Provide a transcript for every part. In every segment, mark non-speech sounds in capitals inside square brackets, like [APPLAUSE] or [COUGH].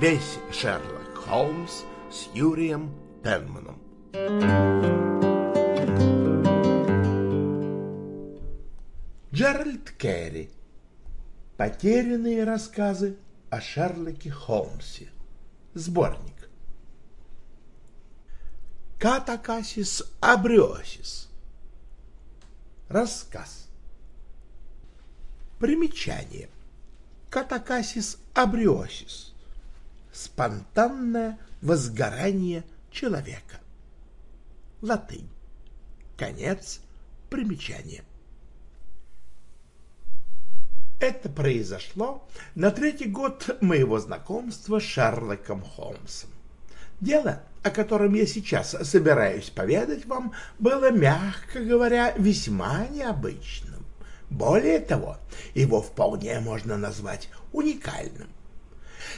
Весь Шерлок Холмс с Юрием Пенманом. Джеральд Керри. Потерянные рассказы о Шерлоке Холмсе. Сборник. Катакасис абриосис. Рассказ. Примечание. Катакасис абриосис. Спонтанное возгорание человека. Латынь. Конец примечания. Это произошло на третий год моего знакомства с Шерлоком Холмсом. Дело, о котором я сейчас собираюсь поведать вам, было, мягко говоря, весьма необычным. Более того, его вполне можно назвать уникальным.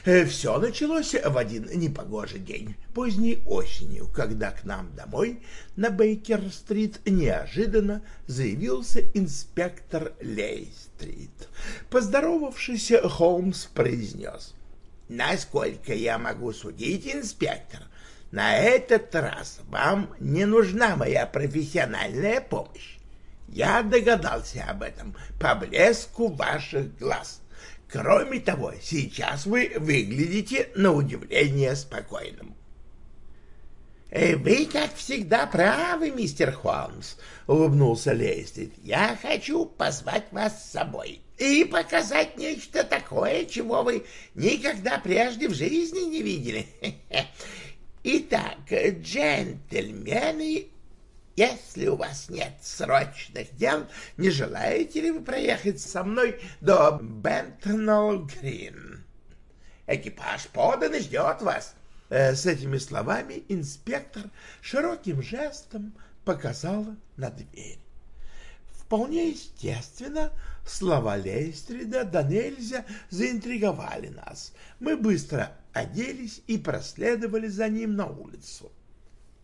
Э, Все началось в один непогожий день, поздней осенью, когда к нам домой на Бейкер-стрит неожиданно заявился инспектор Лей-стрит. Поздоровавшись, Холмс произнес. «Насколько я могу судить, инспектор, на этот раз вам не нужна моя профессиональная помощь. Я догадался об этом по блеску ваших глаз. Кроме того, сейчас вы выглядите на удивление спокойным. «Э, «Вы, как всегда, правы, мистер Холмс», — улыбнулся Лейстрид. «Я хочу позвать вас с собой и показать нечто такое, чего вы никогда прежде в жизни не видели. [LAUGHS] Итак, джентльмены если у вас нет срочных дел, не желаете ли вы проехать со мной до Бентнелл-Грин? Экипаж подан и ждет вас. Э, с этими словами инспектор широким жестом показала на дверь. Вполне естественно, слова Лейстрида да нельзя заинтриговали нас. Мы быстро оделись и проследовали за ним на улицу.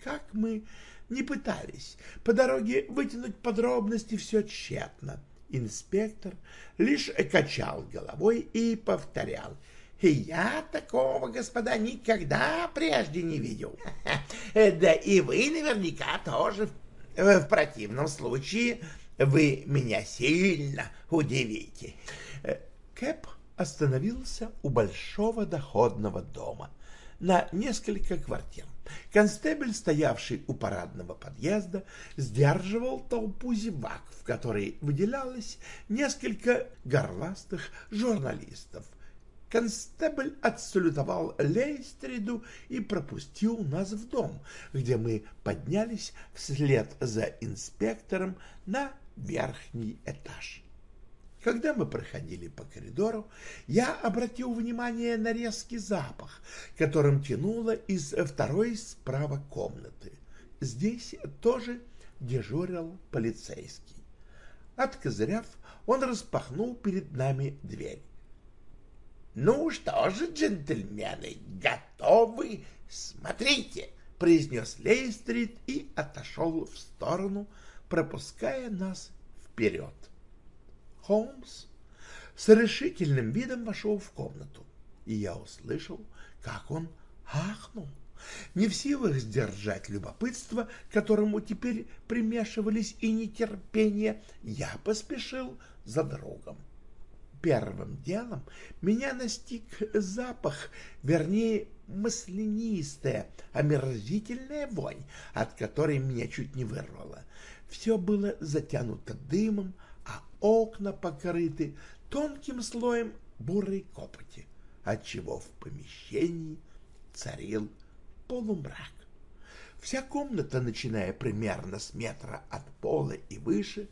Как мы не пытались по дороге вытянуть подробности все тщетно. Инспектор лишь качал головой и повторял. «Я такого, господа, никогда прежде не видел. [LAUGHS] Да и вы наверняка тоже. В противном случае вы меня сильно удивите». Кэп остановился у большого доходного дома на несколько квартир. Констебль, стоявший у парадного подъезда, сдерживал толпу зевак, в которой выделялось несколько горластых журналистов. Констебль отсалютовал Лейстриду и пропустил нас в дом, где мы поднялись вслед за инспектором на верхний этаж. Когда мы проходили по коридору, я обратил внимание на резкий запах, которым тянуло из второй справа комнаты. Здесь тоже дежурил полицейский. Откозыряв, он распахнул перед нами дверь. «Ну что же, джентльмены, готовы? Смотрите!» — произнес Лейстрит и отошел в сторону, пропуская нас вперед. Холмс с решительным видом вошел в комнату, и я услышал, как он ахнул. Не в силах сдержать любопытство, которому теперь примешивались и нетерпение, я поспешил за другом. Первым делом меня настиг запах, вернее, маслянистая, омерзительная вонь, от которой меня чуть не вырвало. Все было затянуто дымом, окна покрыты тонким слоем бурой копоти, отчего в помещении царил полумрак. Вся комната, начиная примерно с метра от пола и выше,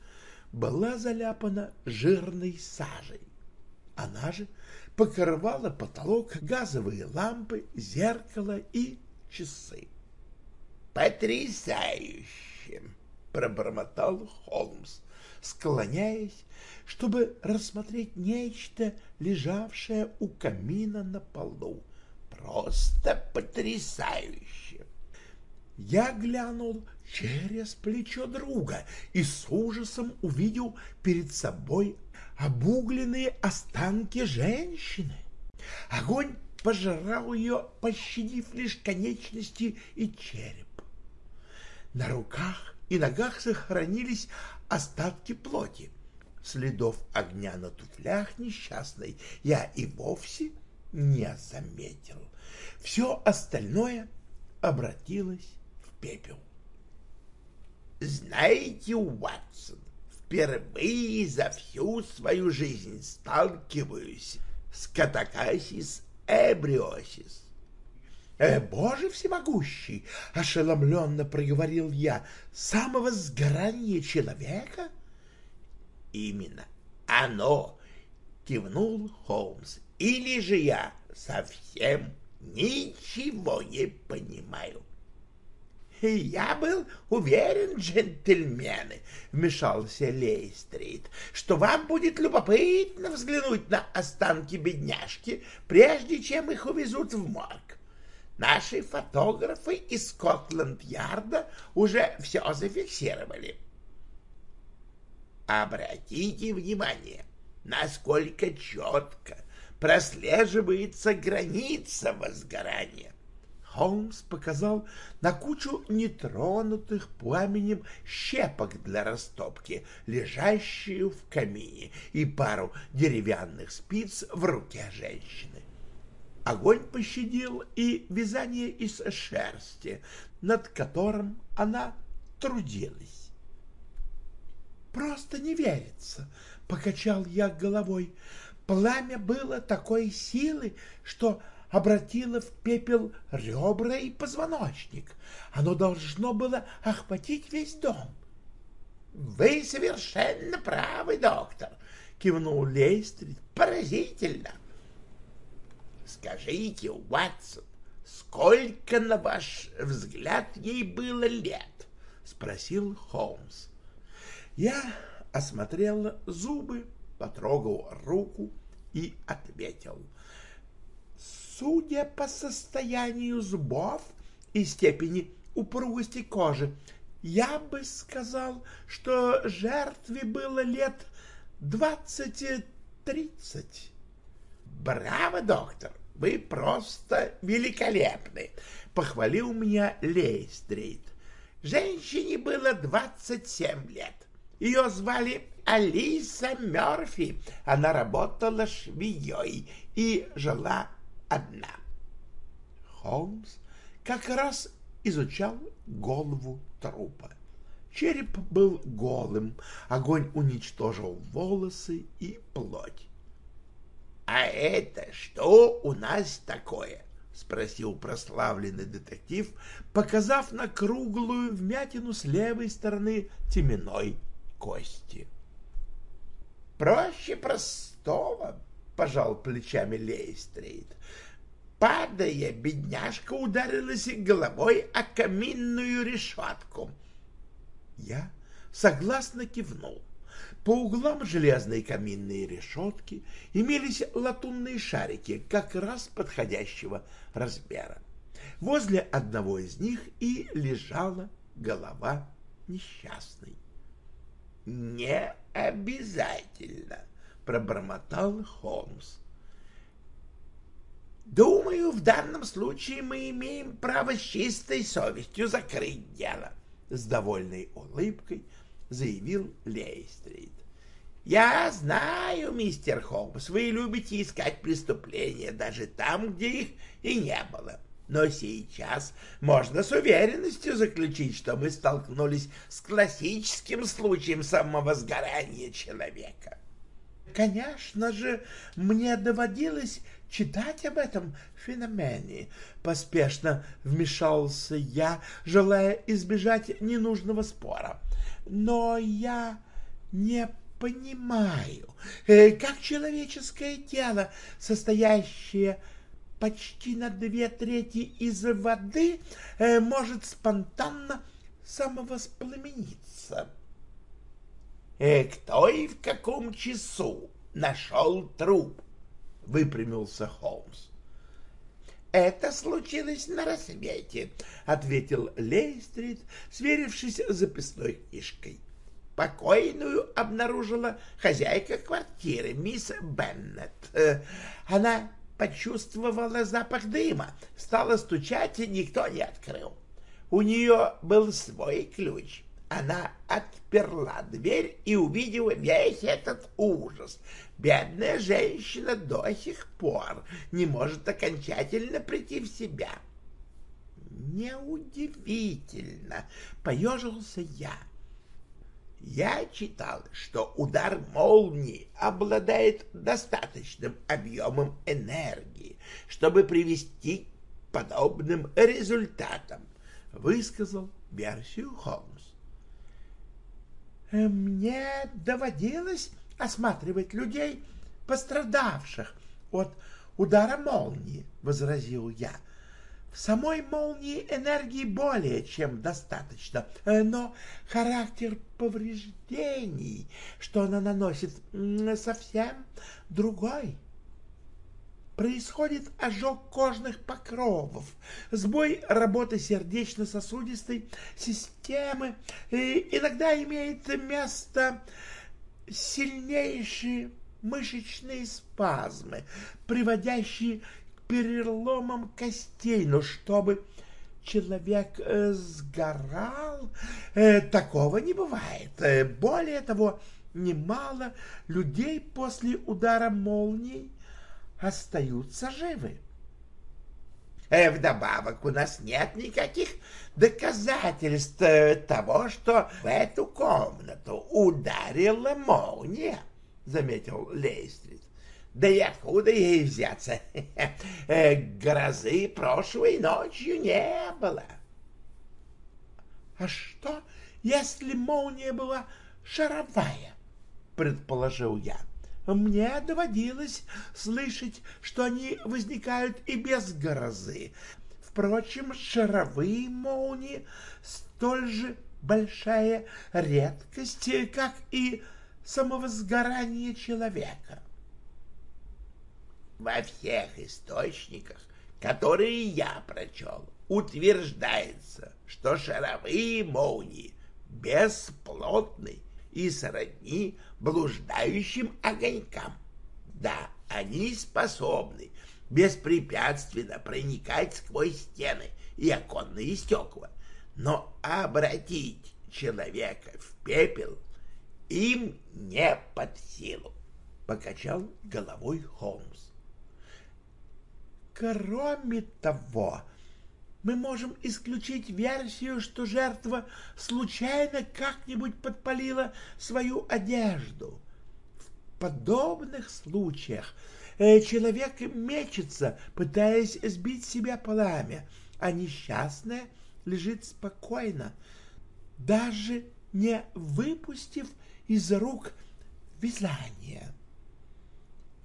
была заляпана жирной сажей. Она же покрывала потолок, газовые лампы, зеркало и часы. «Потрясающе!» — пробормотал Холмс, склоняясь, чтобы рассмотреть нечто, лежавшее у камина на полу. Просто потрясающе! Я глянул через плечо друга и с ужасом увидел перед собой обугленные останки женщины. Огонь пожрал ее, пощадив лишь конечности и череп. На руках и ногах сохранились остатки плоти. Следов огня на туфлях несчастной я и вовсе не заметил. Все остальное обратилось в пепел. Знаете, Уатсон, впервые за всю свою жизнь сталкиваюсь с катакасис эбриосис. «Э, «Боже всемогущий!» — ошеломленно проговорил я. «Самого сгорания человека?» «Именно оно!» — кивнул Холмс. «Или же я совсем ничего не понимаю?» «Я был уверен, джентльмены», — вмешался Лейстрит, «что вам будет любопытно взглянуть на останки бедняжки, прежде чем их увезут в морг. Наши фотографы из Скотланд-Ярда уже все зафиксировали». Обратите внимание, насколько четко прослеживается граница возгорания. Холмс показал на кучу нетронутых пламенем щепок для растопки, лежащую в камине, и пару деревянных спиц в руке женщины. Огонь пощадил и вязание из шерсти, над которым она трудилась. «Просто не верится», — покачал я головой. «Пламя было такой силы, что обратило в пепел ребра и позвоночник. Оно должно было охватить весь дом. — Вы совершенно правы, доктор, — кивнул Лейстрид. — Поразительно. — Скажите, Уатсон, сколько, на ваш взгляд, ей было лет? — спросил Холмс. Я осмотрел зубы, потрогал руку и ответил — Судя по состоянию зубов и степени упругости кожи, я бы сказал, что жертве было лет двадцать-тридцать. Браво, доктор, вы просто великолепны, похвалил меня Лейстрит. Женщине было двадцать семь лет. Ее звали Алиса Мерфи. Она работала швеей и жила одна. Холмс как раз изучал голову трупа. Череп был голым, огонь уничтожил волосы и плоть. — А это что у нас такое? — спросил прославленный детектив, показав на круглую вмятину с левой стороны теменной кости. — Проще простого, — пожал плечами Лейстрейд. Падая, бедняжка ударилась головой о каминную решетку. Я согласно кивнул. По углам железной каминной решетки имелись латунные шарики как раз подходящего размера. Возле одного из них и лежала голова несчастной. «Не обязательно», — пробормотал Холмс. Думаю, в данном случае мы имеем право с чистой совестью закрыть дело, — с довольной улыбкой заявил Лейстрит. Я знаю, мистер Холмс, вы любите искать преступления даже там, где их и не было. Но сейчас можно с уверенностью заключить, что мы столкнулись с классическим случаем самовозгорания человека. Конечно же, мне доводилось читать об этом феномене. Поспешно вмешался я, желая избежать ненужного спора. Но я не понимаю, э, как человеческое тело, состоящее почти на две трети из воды, э, может спонтанно самовоспламениться. «Э, «Кто и в каком часу нашел труп?» — выпрямился Холмс. «Это случилось на рассвете», — ответил Лейстрид, сверившись с записной книжкой. Покойную обнаружила хозяйка квартиры, мисс Беннет. Она почувствовала запах дыма, стала стучать, и никто не открыл. У нее был свой ключ. Она отперла дверь и увидела весь этот ужас. Бедная женщина до сих пор не может окончательно прийти в себя. Неудивительно, поежился я. Я читал, что удар молнии обладает достаточным объемом энергии, чтобы привести к подобным результатам, высказал версию Холмс. Э, мне доводилось осматривать людей, пострадавших от удара молнии, — возразил я. Самой молнии энергии более чем достаточно, э, но характер повреждений, что она наносит, совсем другой. Происходит ожог кожных покровов, сбой работы сердечно-сосудистой системы, и иногда имеет место сильнейшие мышечные спазмы, приводящие к переломам костей, но чтобы человек э, сгорал, э, такого не бывает. Э, более того, немало людей после удара молнии остаются живы. Вдобавок у нас нет никаких доказательств того, что в эту комнату ударила молния, — заметил Лейстрид. Да и откуда ей взяться? Э, грозы прошлой ночью не было. — А что, если молния была шаровая? — предположил я. — мне доводилось слышать, что они возникают и без грозы. Впрочем, шаровые молнии столь же большая редкость, как и самовозгорание человека. Во всех источниках, которые я прочел, утверждается, что шаровые молнии бесплотны и сродни блуждающим огонькам. Да, они способны беспрепятственно проникать сквозь стены и оконные стекла, но обратить человека в пепел им не под силу, — покачал головой Холмс. Кроме того, мы можем исключить версию, что жертва случайно как-нибудь подпалила свою одежду. В подобных случаях э, человек мечется, пытаясь сбить себя пламя, а несчастная лежит спокойно, даже не выпустив из рук вязание.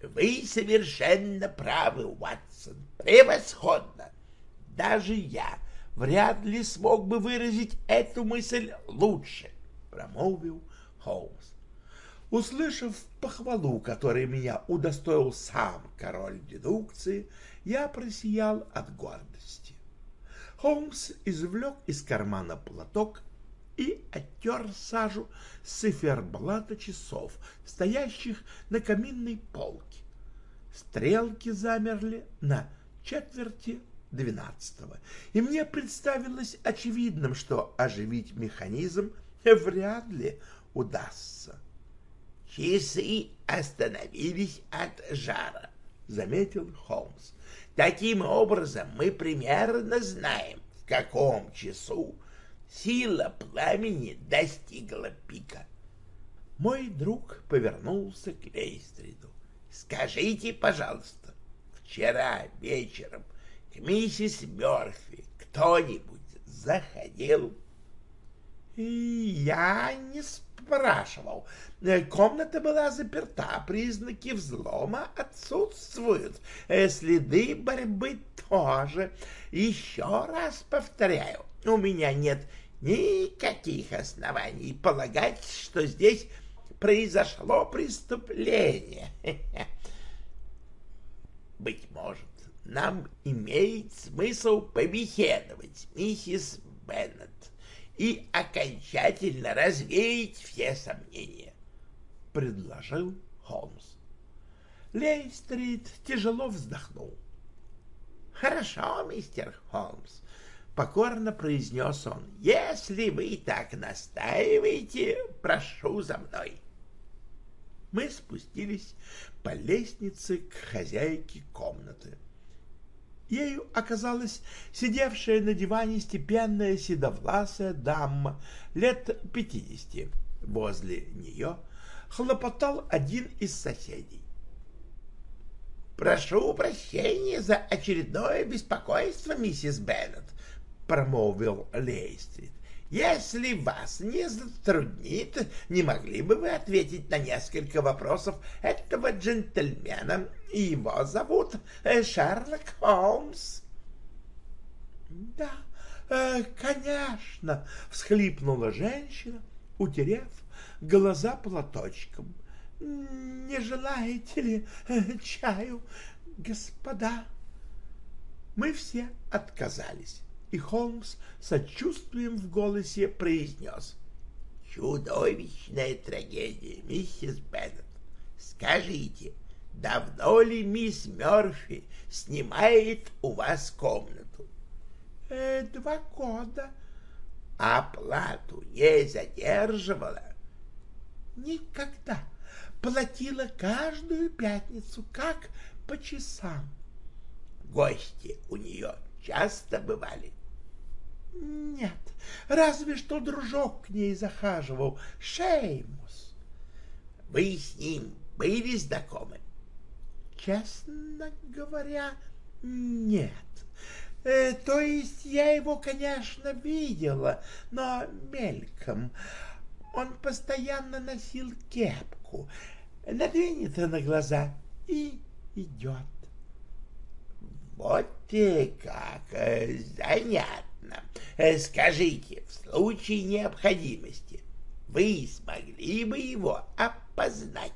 Вы совершенно правы, Уатсон, превосходно даже я вряд ли смог бы выразить эту мысль лучше, — промолвил Холмс. Услышав похвалу, которой меня удостоил сам король дедукции, я просиял от гордости. Холмс извлек из кармана платок оттер сажу циферблата часов, стоящих на каминной полке. Стрелки замерли на четверти двенадцатого, и мне представилось очевидным, что оживить механизм вряд ли удастся. «Часы остановились от жара», — заметил Холмс. «Таким образом мы примерно знаем, в каком часу сила пламени достигла пика». Мой друг повернулся к Лейстриду. «Скажите, пожалуйста, вчера вечером к миссис Мерфи кто-нибудь заходил? Я не спрашивал. Комната была заперта, признаки взлома отсутствуют, следы борьбы тоже. Еще раз повторяю, у меня нет никаких оснований полагать, что здесь произошло преступление. [LAUGHS] Быть может, нам имеет смысл побеседовать миссис Беннет и окончательно развеять все сомнения, — предложил Холмс. Лейстрит тяжело вздохнул. «Хорошо, мистер Холмс», — покорно произнес он. «Если вы так настаиваете, прошу за мной». Мы спустились по лестнице к хозяйке комнаты. Ею оказалась сидевшая на диване степенная седовласая дама лет пятидесяти. Возле нее хлопотал один из соседей. «Прошу прощения за очередное беспокойство, миссис Беннет», — промолвил Лейстрид. «Если вас не затруднит, не могли бы вы ответить на несколько вопросов этого джентльмена? Его зовут э, Шерлок Холмс». «Да, э, конечно», — всхлипнула женщина, утерев глаза платочком. Не желаете ли э, чаю, господа? Мы все отказались, и Холмс сочувствием в голосе произнес. Чудовищная трагедия, миссис Беннет. Скажите, давно ли мисс Мерфи снимает у вас комнату? Э, два года. Оплату не задерживала? Никогда платила каждую пятницу, как по часам. Гости у нее часто бывали? Нет, разве что дружок к ней захаживал, Шеймус. Вы с ним были знакомы? Честно говоря, нет. Э, то есть я его, конечно, видела, но мельком. Он постоянно носил кепку, надвинет на глаза и идет. Вот и как э, занятно. Э, скажите, в случае необходимости вы смогли бы его опознать?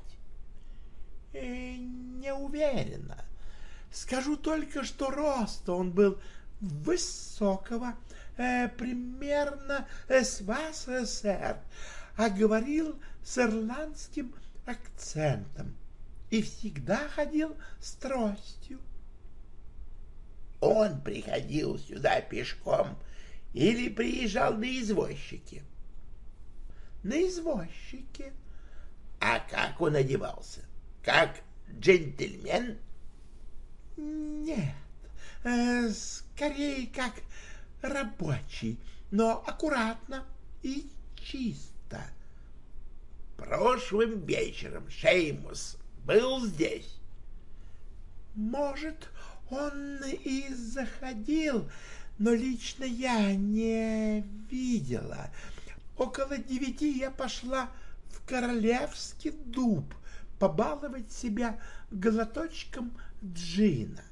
Э, не уверена. Скажу только, что роста он был высокого, э, примерно с вас, сэр, а говорил с ирландским акцентом и всегда ходил с тростью. Он приходил сюда пешком или приезжал на извозчике? На извозчике. А как он одевался? Как джентльмен? Нет, э, скорее как рабочий, но аккуратно и чисто? Прошлым вечером Шеймус был здесь. Может, он и заходил, но лично я не видела. Около девяти я пошла в королевский дуб побаловать себя глоточком джина.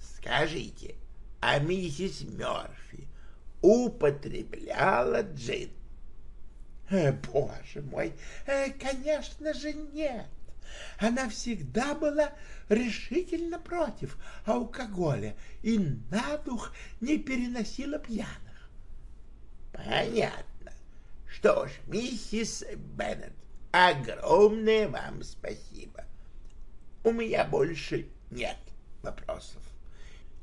Скажите, а миссис Мерфи употребляла джин? Э, боже мой, э, конечно же нет. Она всегда была решительно против алкоголя и на дух не переносила пьяных. Понятно. Что ж, миссис Беннет, огромное вам спасибо. У меня больше нет вопросов.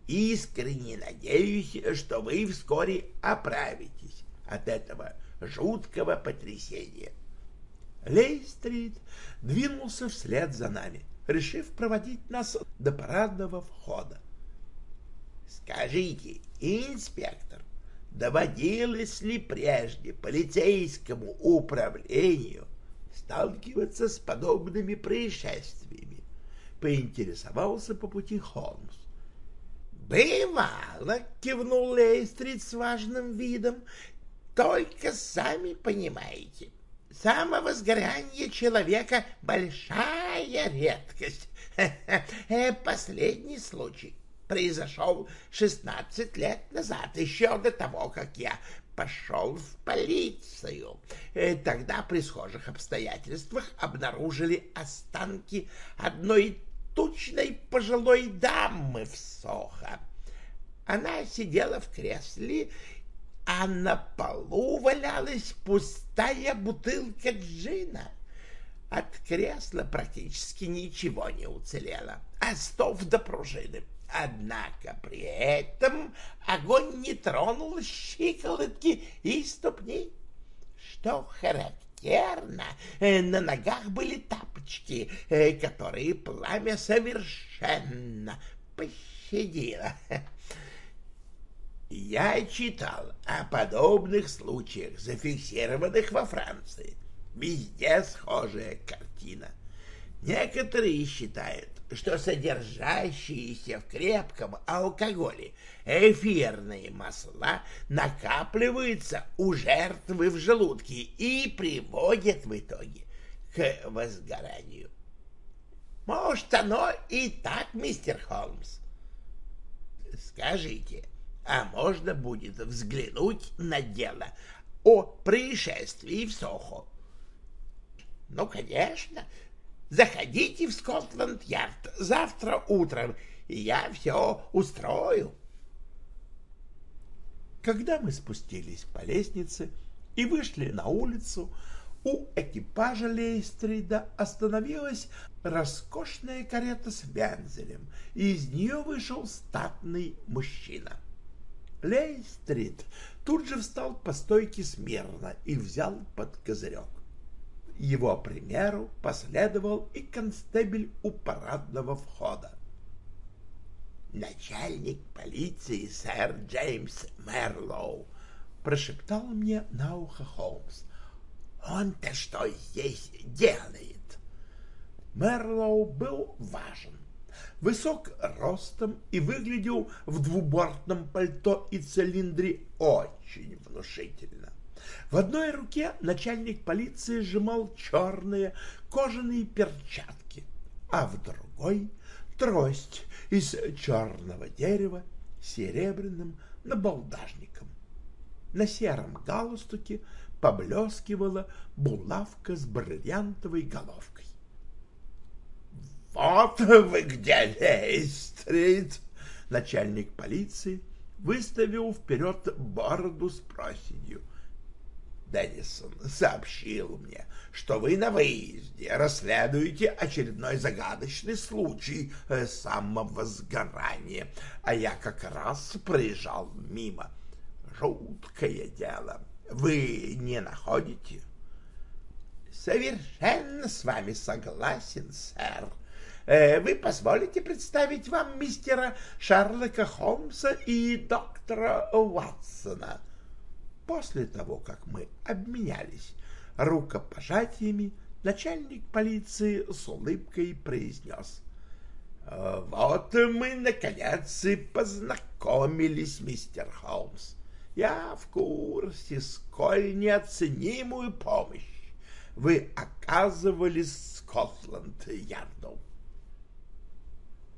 Искренне надеюсь, что вы вскоре оправитесь от этого жуткого потрясения. Лейстрит двинулся вслед за нами, решив проводить нас до парадного входа. «Скажите, инспектор, доводилось ли прежде полицейскому управлению сталкиваться с подобными происшествиями?» — поинтересовался по пути Холмс. «Бывало», — кивнул Лейстрит с важным видом, только сами понимаете, самовозгорание человека — большая редкость. [LAUGHS] Э, последний случай произошел 16 лет назад, еще до того, как я пошел в полицию. Э, тогда при схожих обстоятельствах обнаружили останки одной тучной пожилой дамы в Сохо. Она сидела в кресле а на полу валялась пустая бутылка джина. От кресла практически ничего не уцелело, а стов до пружины. Однако при этом огонь не тронул щиколотки и ступни. Что характерно, э, на ногах были тапочки, э, которые пламя совершенно пощадило. [LAUGHS] Я читал о подобных случаях, зафиксированных во Франции. Везде схожая картина. Некоторые считают, что содержащиеся в крепком алкоголе эфирные масла накапливаются у жертвы в желудке и приводят в итоге к возгоранию. Может, оно и так, мистер Холмс. Скажите, а можно будет взглянуть на дело о происшествии в Сохо. Ну, конечно, заходите в Скотланд-Ярд завтра утром, и я все устрою. Когда мы спустились по лестнице и вышли на улицу, у экипажа Лейстрида остановилась роскошная карета с вензелем, и из нее вышел статный мужчина. Лейстрид тут же встал по стойке смирно и взял под козырек. Его примеру последовал и констебель у парадного входа. «Начальник полиции сэр Джеймс Мерлоу», — прошептал мне на ухо Холмс. «Он-то что здесь делает?» Мерлоу был важен высок ростом и выглядел в двубортном пальто и цилиндре очень внушительно. В одной руке начальник полиции сжимал черные кожаные перчатки, а в другой — трость из черного дерева с серебряным набалдажником. На сером галстуке поблескивала булавка с бриллиантовой головкой. «Вот вы где, Лейстрит!» Начальник полиции выставил вперед бороду с проседью. Деннисон сообщил мне, что вы на выезде расследуете очередной загадочный случай э, самовозгорания, а я как раз проезжал мимо. Жуткое дело. Вы не находите? Совершенно с вами согласен, сэр, вы позволите представить вам мистера Шарлока Холмса и доктора Уатсона. После того, как мы обменялись рукопожатиями, начальник полиции с улыбкой произнес. «Э, «Вот мы, наконец, и познакомились, мистер Холмс. Я в курсе, сколь неоценимую помощь вы оказывали Скотланд-Ярду.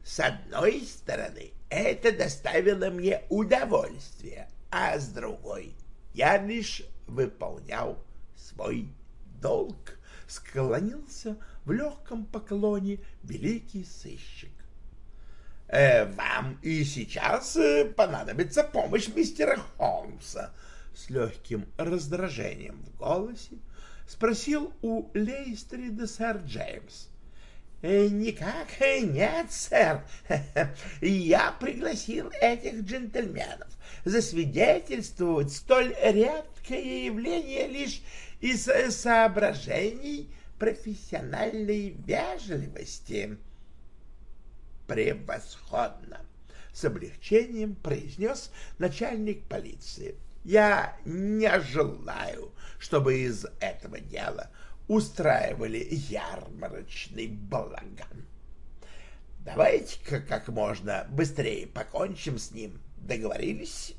С одной стороны, это доставило мне удовольствие, а с другой я лишь выполнял свой долг, склонился в легком поклоне великий сыщик. «Э, «Вам и сейчас э, понадобится помощь мистера Холмса», — с легким раздражением в голосе спросил у Лейстрида сэр Джеймс. Э, «Никак нет, сэр. [LAUGHS] Я пригласил этих джентльменов засвидетельствовать столь редкое явление лишь из соображений профессиональной вежливости». «Превосходно!» — с облегчением произнес начальник полиции. «Я не желаю, чтобы из этого дела устраивали ярмарочный балаган. Давайте-ка как можно быстрее покончим с ним. Договорились?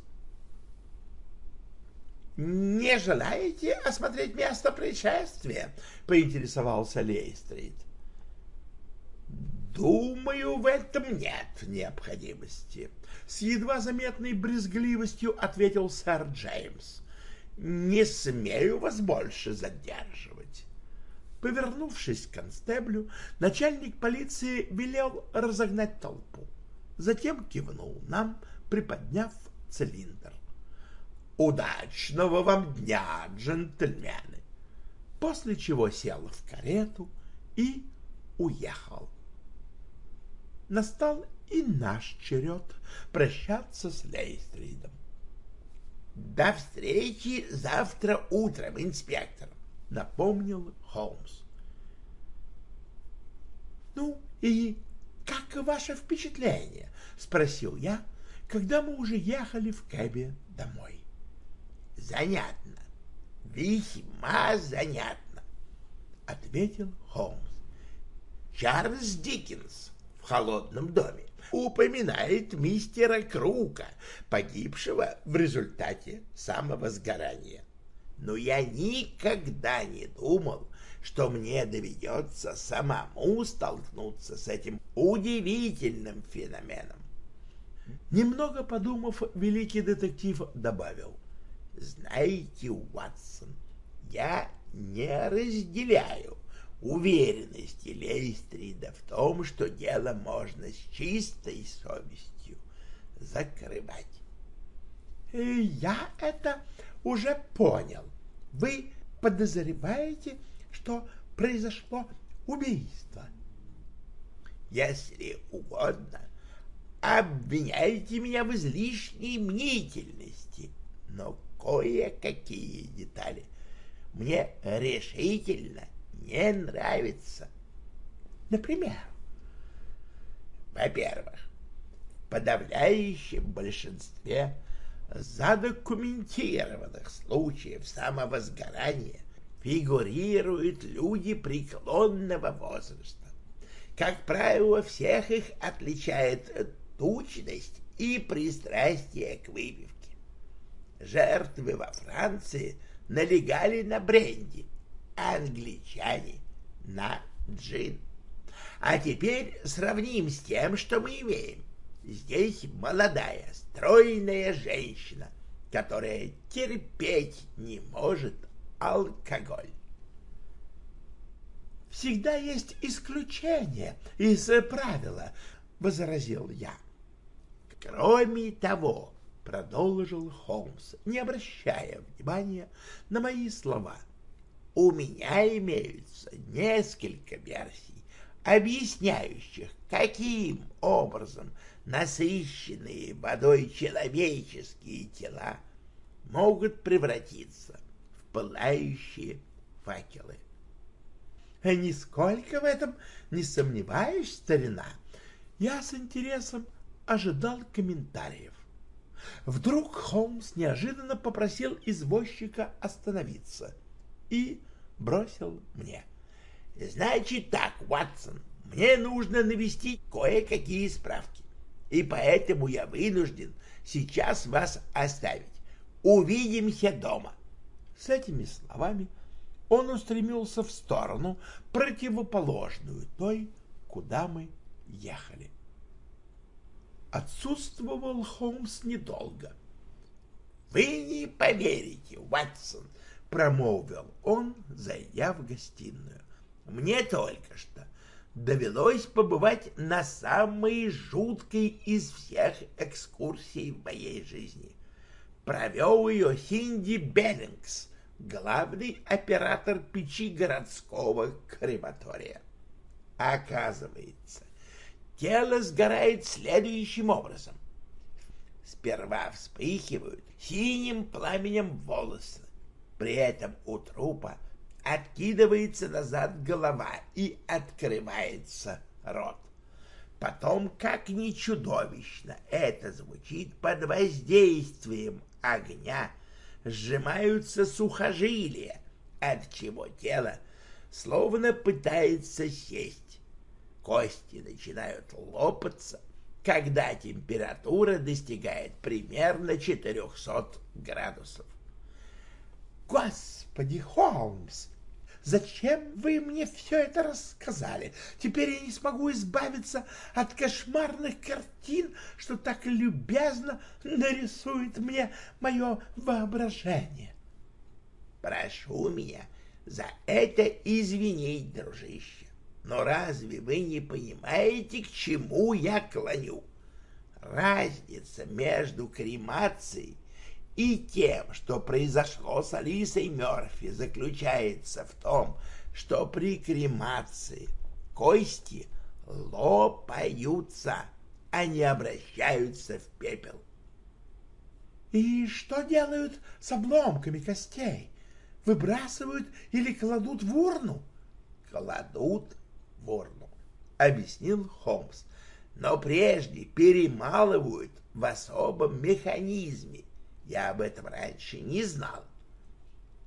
«Не желаете осмотреть место происшествия?» — поинтересовался Лейстрит. «Думаю, в этом нет необходимости», — с едва заметной брезгливостью ответил сэр Джеймс. «Не смею вас больше задерживать. Повернувшись к констеблю, начальник полиции велел разогнать толпу. Затем кивнул нам, приподняв цилиндр. «Удачного вам дня, джентльмены!» После чего сел в карету и уехал. Настал и наш черед прощаться с Лейстридом. «До встречи завтра утром, инспектор», — напомнил Холмс. «Ну и как ваше впечатление?» — спросил я, когда мы уже ехали в кэбе домой. «Занятно, весьма занятно», — ответил Холмс. «Чарльз Диккенс в холодном доме упоминает мистера Крука, погибшего в результате самовозгорания. Но я никогда не думал, что мне доведется самому столкнуться с этим удивительным феноменом. Немного подумав, великий детектив добавил. «Знаете, Уатсон, я не разделяю уверенности Лейстрида в том, что дело можно с чистой совестью закрывать. Э, «Я это уже понял. Вы подозреваете, что произошло убийство?» «Если угодно, обвиняйте меня в излишней мнительности, но кое-какие детали мне решительно не нравится. Например? Во-первых, в подавляющем большинстве задокументированных случаев самовозгорания фигурируют люди преклонного возраста. Как правило, всех их отличает тучность и пристрастие к выпивке. Жертвы во Франции налегали на бренди, англичане на джин. А теперь сравним с тем, что мы имеем. Здесь молодая, стройная женщина, которая терпеть не может алкоголь. «Всегда есть исключение из правила», — возразил я. «Кроме того», — продолжил Холмс, не обращая внимания на мои слова, — у меня имеются несколько версий, объясняющих, каким образом насыщенные водой человеческие тела могут превратиться в пылающие факелы. А нисколько в этом не сомневаюсь, старина. Я с интересом ожидал комментариев. Вдруг Холмс неожиданно попросил извозчика остановиться и бросил мне. «Значит так, Ватсон, мне нужно навести кое-какие справки, и поэтому я вынужден сейчас вас оставить. Увидимся дома». С этими словами он устремился в сторону, противоположную той, куда мы ехали. Отсутствовал Холмс недолго. «Вы не поверите, Ватсон», промолвил он, зайдя в гостиную. Мне только что довелось побывать на самой жуткой из всех экскурсий в моей жизни. Провел ее Синди Беллингс, главный оператор печи городского крематория. Оказывается, тело сгорает следующим образом. Сперва вспыхивают синим пламенем волосы, при этом у трупа откидывается назад голова и открывается рот. Потом, как ни чудовищно это звучит, под воздействием огня сжимаются сухожилия, от чего тело словно пытается сесть. Кости начинают лопаться, когда температура достигает примерно 400 градусов. Господи, Холмс, зачем вы мне все это рассказали? Теперь я не смогу избавиться от кошмарных картин, что так любезно нарисует мне мое воображение. Прошу меня за это извинить, дружище. Но разве вы не понимаете, к чему я клоню? Разница между кремацией и тем, что произошло с Алисой Мерфи, заключается в том, что при кремации кости лопаются, а не обращаются в пепел. И что делают с обломками костей? Выбрасывают или кладут в урну? Кладут в урну, объяснил Холмс, но прежде перемалывают в особом механизме. Я об этом раньше не знал.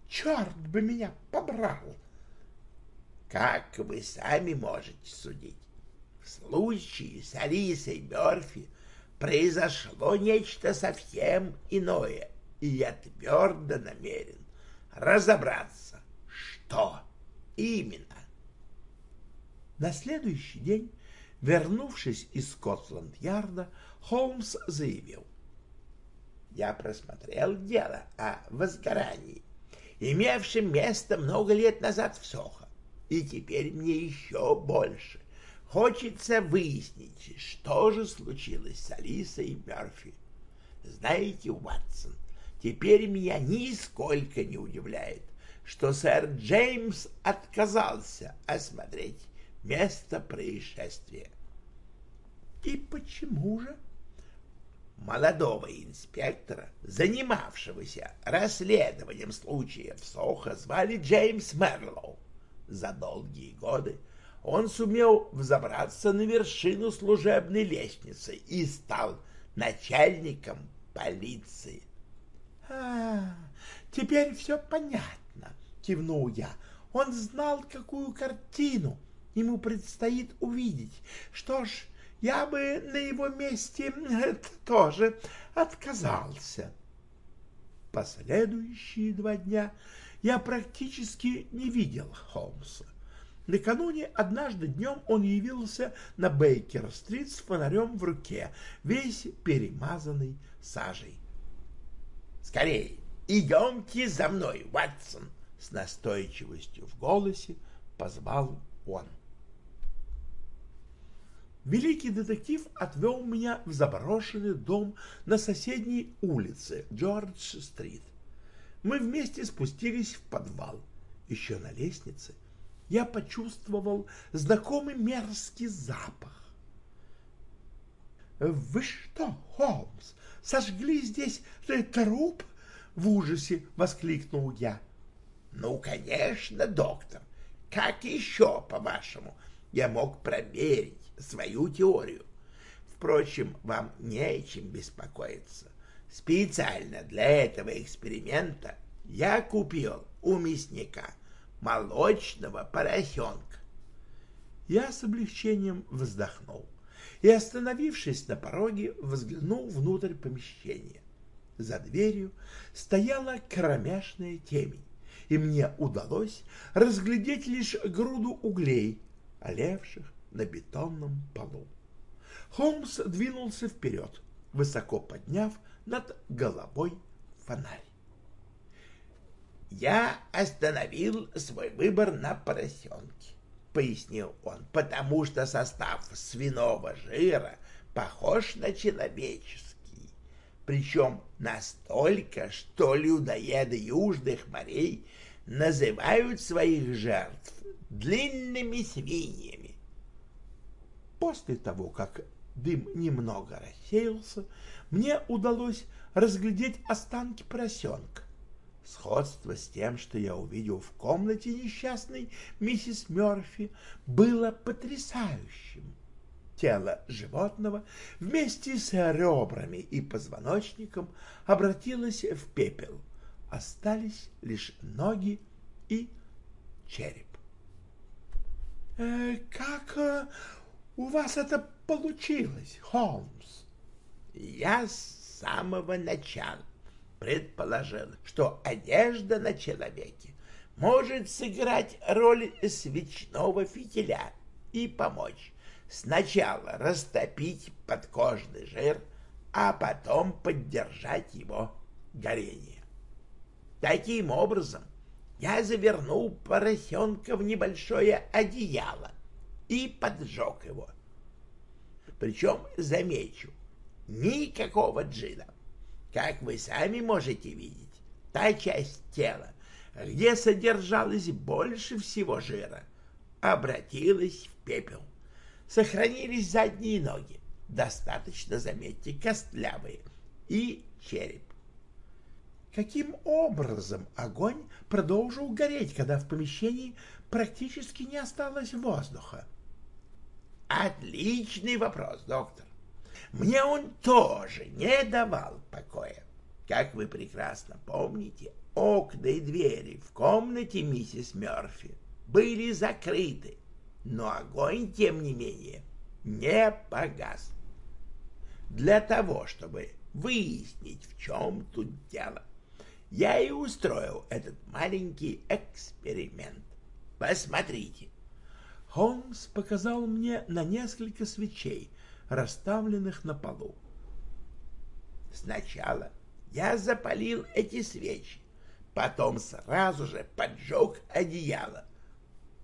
Черт бы меня побрал! Как вы сами можете судить, в случае с Алисой Мерфи произошло нечто совсем иное, и я твердо намерен разобраться, что именно. На следующий день, вернувшись из Скотланд-Ярда, Холмс заявил. Я просмотрел дело о возгорании, имевшем место много лет назад в Сохо, и теперь мне еще больше Хочется выяснить, что же случилось с Алисой Мерфи. Знаете, Уатсон, теперь меня нисколько не удивляет, что сэр Джеймс отказался осмотреть место происшествия. И почему же? Молодого инспектора, занимавшегося расследованием случая в Сохо, звали Джеймс Мерлоу. За долгие годы он сумел взобраться на вершину служебной лестницы и стал начальником полиции. — А, теперь все понятно, — кивнул я. Он знал, какую картину ему предстоит увидеть. Что ж, я бы на его месте тоже отказался. Последующие два дня я практически не видел Холмса. Накануне однажды днем он явился на Бейкер-стрит с фонарем в руке, весь перемазанный сажей. «Скорее, идемте за мной, Ватсон!» С настойчивостью в голосе позвал он. Великий детектив отвел меня в заброшенный дом на соседней улице Джордж-стрит. Мы вместе спустились в подвал. Еще на лестнице я почувствовал знакомый мерзкий запах. «Вы что, Холмс, сожгли здесь труп?» — в ужасе воскликнул я. «Ну, конечно, доктор. Как еще, по-вашему, я мог проверить свою теорию? Впрочем, вам не о чем беспокоиться. Специально для этого эксперимента я купил у мясника — молочного поросенка. Я с облегчением вздохнул и, остановившись на пороге, взглянул внутрь помещения. За дверью стояла кромешная темень, и мне удалось разглядеть лишь груду углей, олевших на бетонном полу. Холмс двинулся вперед, высоко подняв над головой фонарь. «Я остановил свой выбор на поросенке», — пояснил он, «потому что состав свиного жира похож на человеческий, причем настолько, что людоеды южных морей называют своих жертв длинными свиньями». После того, как дым немного рассеялся, мне удалось разглядеть останки поросенка. Сходство с тем, что я увидел в комнате несчастной миссис Мерфи, было потрясающим. Тело животного вместе с ребрами и позвоночником обратилось в пепел. Остались лишь ноги и череп. «Э, «Как э, у вас это получилось, Холмс?» «Я с самого начала предположил, что одежда на человеке может сыграть роль свечного фитиля и помочь сначала растопить подкожный жир, а потом поддержать его горение. Таким образом, я завернул поросенка в небольшое одеяло и поджег его. Причем, замечу, никакого джина. Как вы сами можете видеть, та часть тела, где содержалось больше всего жира, обратилась в пепел. Сохранились задние ноги, достаточно, заметьте, костлявые, и череп. Каким образом огонь продолжил гореть, когда в помещении практически не осталось воздуха? Отличный вопрос, доктор. Мне он тоже не давал покоя. Как вы прекрасно помните, окна и двери в комнате миссис Мерфи были закрыты, но огонь, тем не менее, не погас. Для того, чтобы выяснить, в чем тут дело, я и устроил этот маленький эксперимент. Посмотрите. Холмс показал мне на несколько свечей, расставленных на полу. Сначала я запалил эти свечи, потом сразу же поджег одеяло,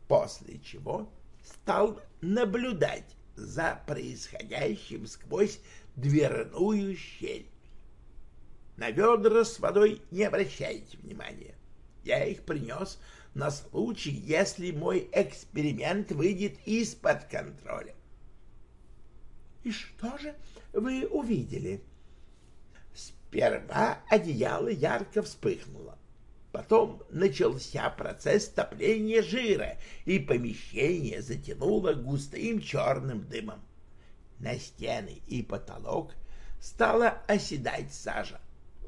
после чего стал наблюдать за происходящим сквозь дверную щель. На ведра с водой не обращайте внимания. Я их принес на случай, если мой эксперимент выйдет из-под контроля. — И что же вы увидели? Сперва одеяло ярко вспыхнуло. Потом начался процесс топления жира, и помещение затянуло густым черным дымом. На стены и потолок стала оседать сажа.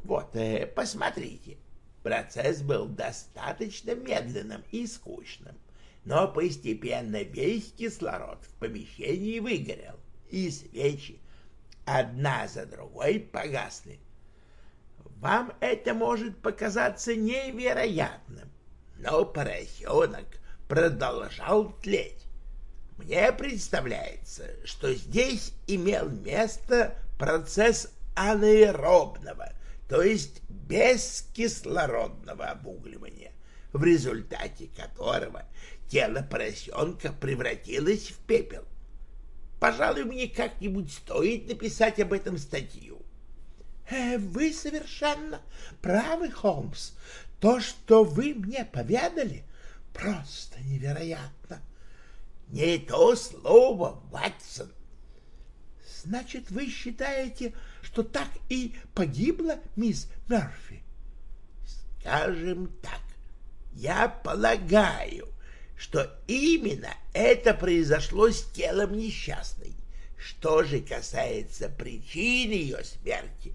Вот, э, посмотрите. Процесс был достаточно медленным и скучным, но постепенно весь кислород в помещении выгорел, и свечи одна за другой погасли. Вам это может показаться невероятным, но поросенок продолжал тлеть. Мне представляется, что здесь имел место процесс анаэробного, то есть бескислородного обугливания, в результате которого тело поросенка превратилось в пепел. Пожалуй, мне как-нибудь стоит написать об этом статью. Э, — Вы совершенно правы, Холмс. То, что вы мне поведали, просто невероятно. — Не то слово, Ватсон. — Значит, вы считаете, что так и погибла мисс Мерфи? Скажем так, я полагаю, что именно это произошло с телом несчастной. Что же касается причины ее смерти,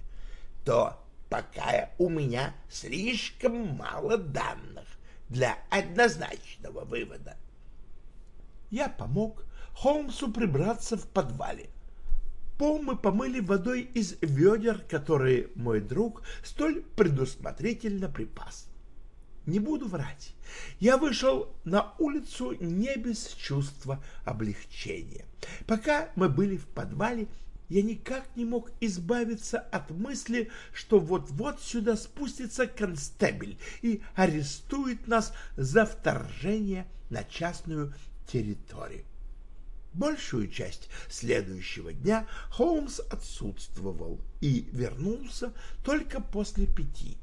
то пока у меня слишком мало данных для однозначного вывода. Я помог Холмсу прибраться в подвале, Пол мы помыли водой из ведер, которые мой друг столь предусмотрительно припас. Не буду врать, я вышел на улицу не без чувства облегчения. Пока мы были в подвале, я никак не мог избавиться от мысли, что вот-вот сюда спустится констебель и арестует нас за вторжение на частную территорию. Большую часть следующего дня Холмс отсутствовал и вернулся только после пяти.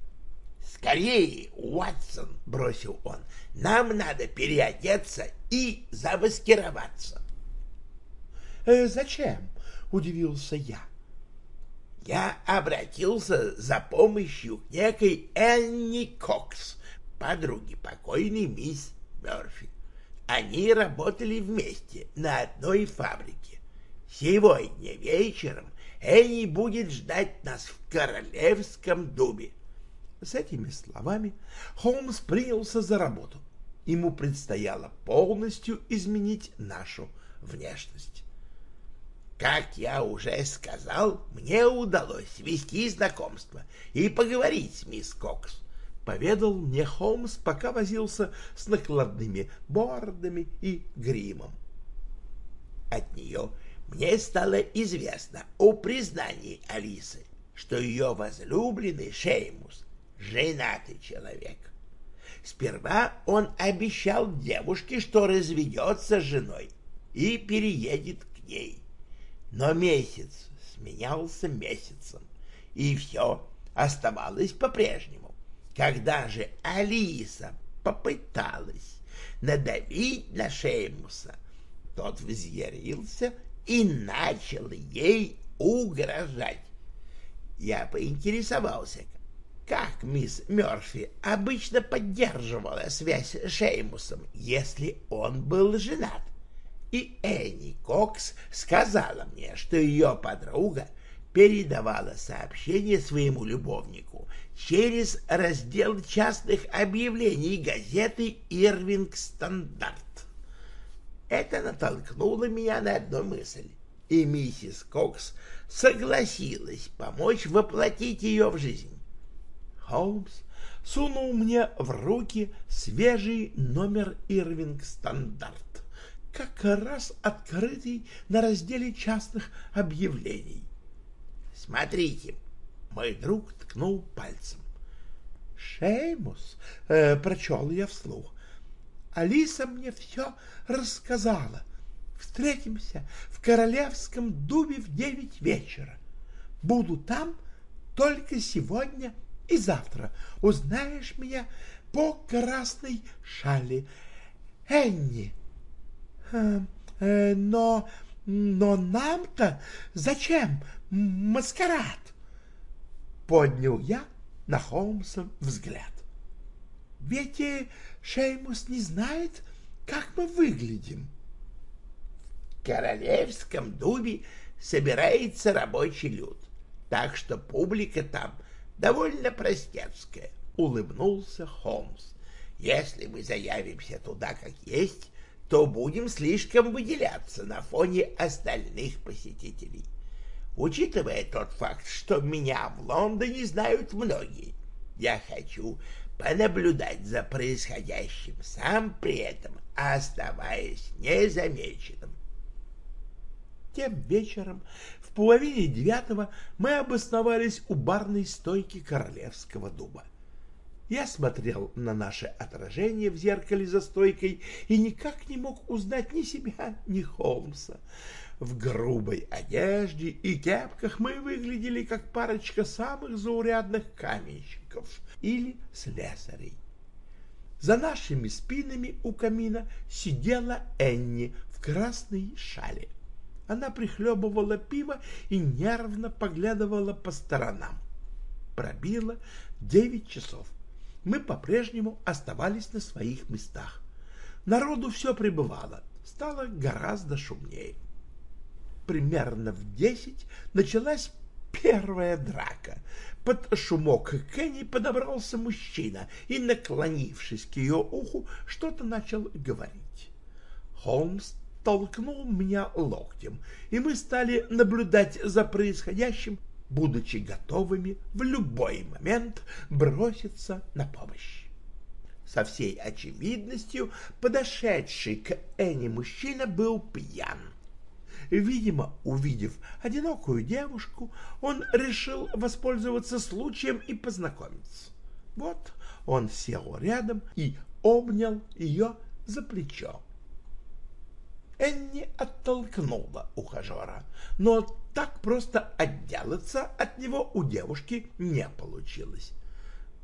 «Скорее, Уотсон!» — бросил он. «Нам надо переодеться и замаскироваться». «Э, «Зачем?» — удивился я. «Я обратился за помощью некой Энни Кокс, подруге покойной мисс Мерфи. Они работали вместе на одной фабрике. Сегодня вечером Энни будет ждать нас в Королевском дубе. С этими словами Холмс принялся за работу. Ему предстояло полностью изменить нашу внешность. Как я уже сказал, мне удалось вести знакомство и поговорить с мисс Кокс поведал мне Холмс, пока возился с накладными бордами и гримом. От нее мне стало известно о признании Алисы, что ее возлюбленный Шеймус — женатый человек. Сперва он обещал девушке, что разведется с женой и переедет к ней. Но месяц сменялся месяцем, и все оставалось по-прежнему. Когда же Алиса попыталась надавить на Шеймуса, тот взъярился и начал ей угрожать. Я поинтересовался, как мисс Мерфи обычно поддерживала связь с Шеймусом, если он был женат. И Энни Кокс сказала мне, что ее подруга передавала сообщение своему любовнику через раздел частных объявлений газеты «Ивнинг Стандард». Это натолкнуло меня на одну мысль, и миссис Кокс согласилась помочь воплотить ее в жизнь. Холмс сунул мне в руки свежий номер «Ивнинг Стандард», как раз открытый на разделе частных объявлений. «Смотрите», — мой друг ткнул пальцем. «Шеймус», э, — прочел я вслух, — «Алиса мне все рассказала. Встретимся в Королевском дубе в девять вечера. Буду там только сегодня и завтра узнаешь меня по красной шали. Энни. Э, но, но нам-то зачем маскарад? Поднял я на Холмса взгляд. Ведь Шеймус не знает, как мы выглядим. В королевском дубе собирается рабочий люд, так что публика там довольно простецкая, — улыбнулся Холмс. Если мы заявимся туда как есть, то будем слишком выделяться на фоне остальных посетителей. Учитывая тот факт, что меня в Лондоне знают многие, я хочу понаблюдать за происходящим сам при этом, оставаясь незамеченным. Тем вечером половине девятого мы обосновались у барной стойки Королевского дуба. Я смотрел на наше отражение в зеркале за стойкой и никак не мог узнать ни себя, ни Холмса. В грубой одежде и кепках мы выглядели как парочка самых заурядных каменщиков или слесарей. За нашими спинами у камина сидела Энни в красной шале. Она прихлебывала пиво и нервно поглядывала по сторонам. Пробило девять часов. Мы по-прежнему оставались на своих местах. Народу все прибывало, стало гораздо шумнее. Примерно в десять началась первая драка. Под шумок Кенни подобрался мужчина и, наклонившись к ее уху, что-то начал говорить. Холмс толкнул меня локтем, и мы стали наблюдать за происходящим, будучи готовыми в любой момент броситься на помощь. Со всей очевидностью подошедший к Энни мужчина был пьян. Видимо, увидев одинокую девушку, он решил воспользоваться случаем и познакомиться. Вот он сел рядом и обнял ее за плечо. Энни оттолкнула ухажера, но так просто отделаться от него у девушки не получилось.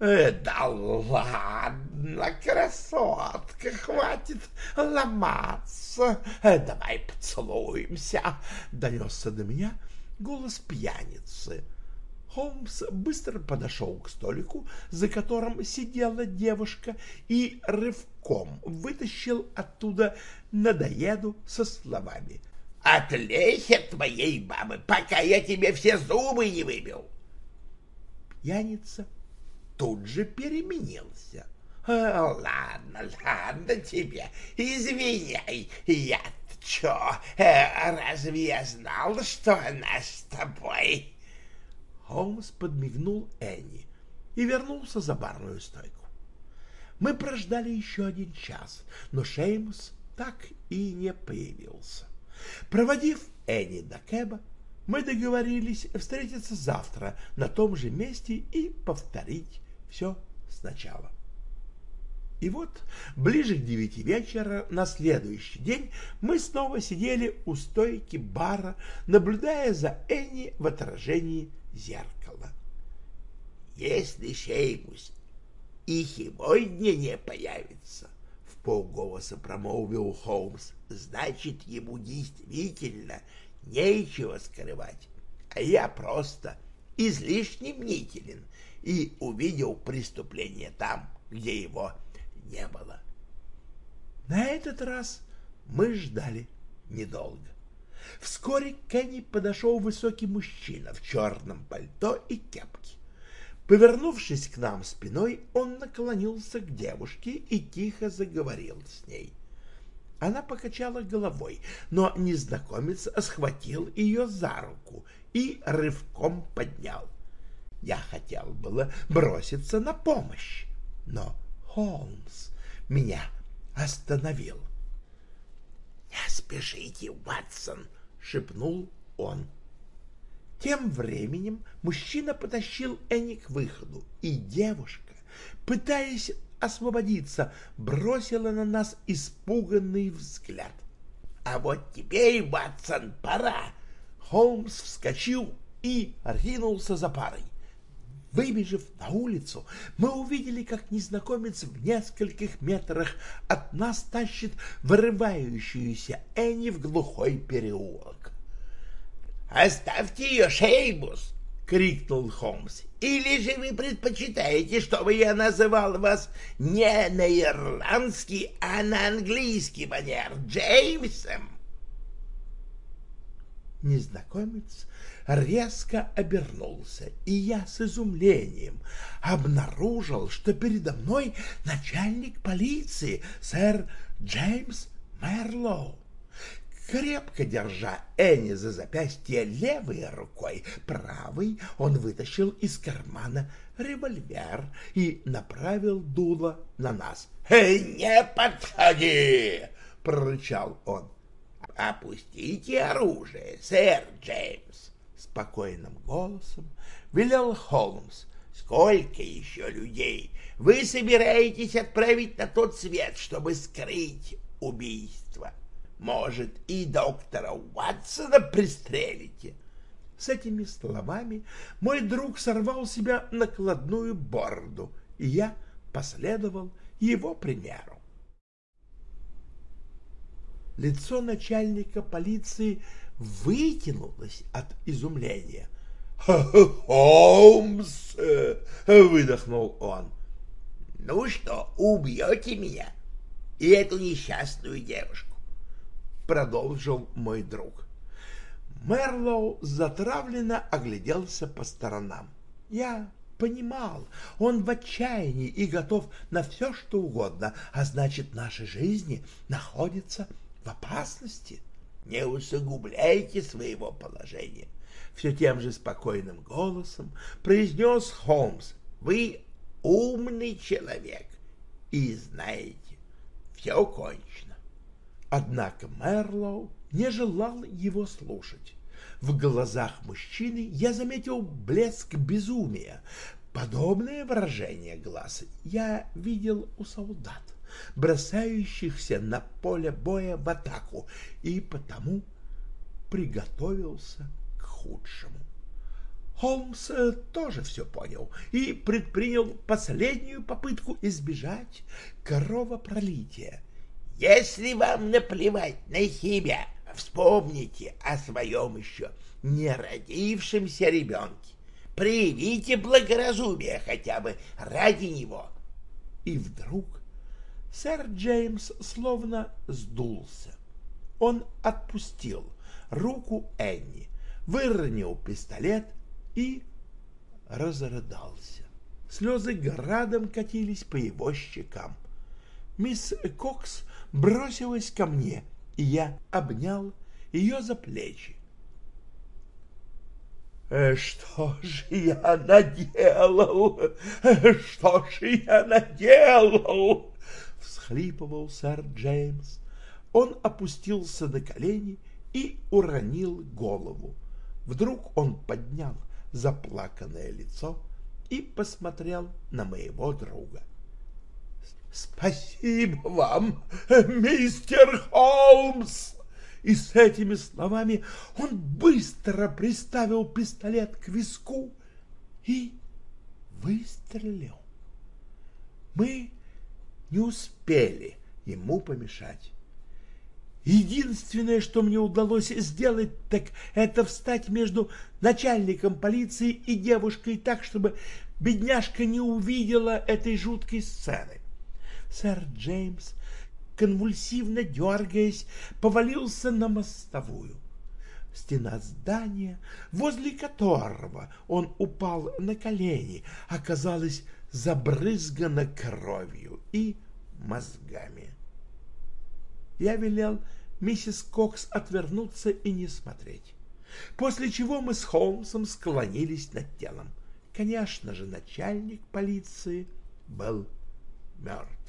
«Э, «Да ладно, красотка, хватит ломаться, э, давай поцелуемся», — донесся до меня голос пьяницы. Холмс быстро подошел к столику, за которым сидела девушка, и рывком вытащил оттуда надоеду со словами. «Отлезь от твоей бабы, пока я тебе все зубы не выбил!» Пьяница тут же переменился. «Ладно, ладно тебе, извиняй, я чё, э, разве я знал, что она с тобой?» Холмс подмигнул Энни и вернулся за барную стойку. Мы прождали еще один час, но Шеймус так и не появился. Проводив Энни до Кэба, мы договорились встретиться завтра на том же месте и повторить все сначала. И вот, ближе к девяти вечера на следующий день мы снова сидели у стойки бара, наблюдая за Энни в отражении зеркала. Если Шеймус и сегодня не появится, — в полголоса промолвил Холмс. — Значит, ему действительно нечего скрывать, а я просто излишне мнителен и увидел преступление там, где его не было. На этот раз мы ждали недолго. Вскоре к Кенни подошел высокий мужчина в черном пальто и кепке. Повернувшись к нам спиной, он наклонился к девушке и тихо заговорил с ней. Она покачала головой, но незнакомец схватил ее за руку и рывком поднял. Я хотел было броситься на помощь, но Холмс меня остановил. — Не спешите, Ватсон, — шепнул он. Тем временем мужчина потащил Энни к выходу, и девушка, пытаясь освободиться, бросила на нас испуганный взгляд. «А вот теперь, Ватсон, пора!» Холмс вскочил и ринулся за парой. Выбежав на улицу, мы увидели, как незнакомец в нескольких метрах от нас тащит вырывающуюся Энни в глухой переулок. «Оставьте ее, Шейбус!» — крикнул Холмс. «Или же вы предпочитаете, чтобы я называл вас не на ирландский, а на английский манер Джеймсом?» Незнакомец резко обернулся, и я с изумлением обнаружил, что передо мной начальник полиции, сэр Джеймс Мерлоу. Крепко держа Энни за запястье левой рукой, правой он вытащил из кармана револьвер и направил дуло на нас. «Не подходи!» — прорычал он. «Опустите оружие, сэр Джеймс!» — спокойным голосом велел Холмс. «Сколько еще людей вы собираетесь отправить на тот свет, чтобы скрыть убийство?» Может, и доктора Уатсона пристрелите? С этими словами мой друг сорвал себя накладную бороду, и я последовал его примеру. Лицо начальника полиции вытянулось от изумления. «Холмс!» — выдохнул он. «Ну что, убьете меня и эту несчастную девушку?» продолжил мой друг. Мерлоу затравленно огляделся по сторонам. Я понимал, он в отчаянии и готов на все, что угодно, а значит, наши жизни находятся в опасности. Не усугубляйте своего положения. Все тем же спокойным голосом произнес Холмс. Вы умный человек и знаете, все кончено. Однако Мерлоу не желал его слушать. В глазах мужчины я заметил блеск безумия. Подобное выражение глаз я видел у солдат, бросающихся на поле боя в атаку, и потому приготовился к худшему. Холмс э, тоже все понял и предпринял последнюю попытку избежать кровопролития если вам наплевать на себя, вспомните о своем еще не родившемся ребенке. Проявите благоразумие хотя бы ради него. И вдруг сэр Джеймс словно сдулся. Он отпустил руку Энни, выронил пистолет и разрыдался. Слезы градом катились по его щекам. Мисс Кокс бросилась ко мне, и я обнял ее за плечи. «Э, «Что же я наделал? Э, что же я наделал?» — всхлипывал сэр Джеймс. Он опустился на колени и уронил голову. Вдруг он поднял заплаканное лицо и посмотрел на моего друга. «Спасибо вам, мистер Холмс!» И с этими словами он быстро приставил пистолет к виску и выстрелил. Мы не успели ему помешать. Единственное, что мне удалось сделать, так это встать между начальником полиции и девушкой так, чтобы бедняжка не увидела этой жуткой сцены. Сэр Джеймс, конвульсивно дергаясь, повалился на мостовую. Стена здания, возле которого он упал на колени, оказалась забрызгана кровью и мозгами. Я велел миссис Кокс отвернуться и не смотреть, после чего мы с Холмсом склонились над телом. Конечно же, начальник полиции был мертв.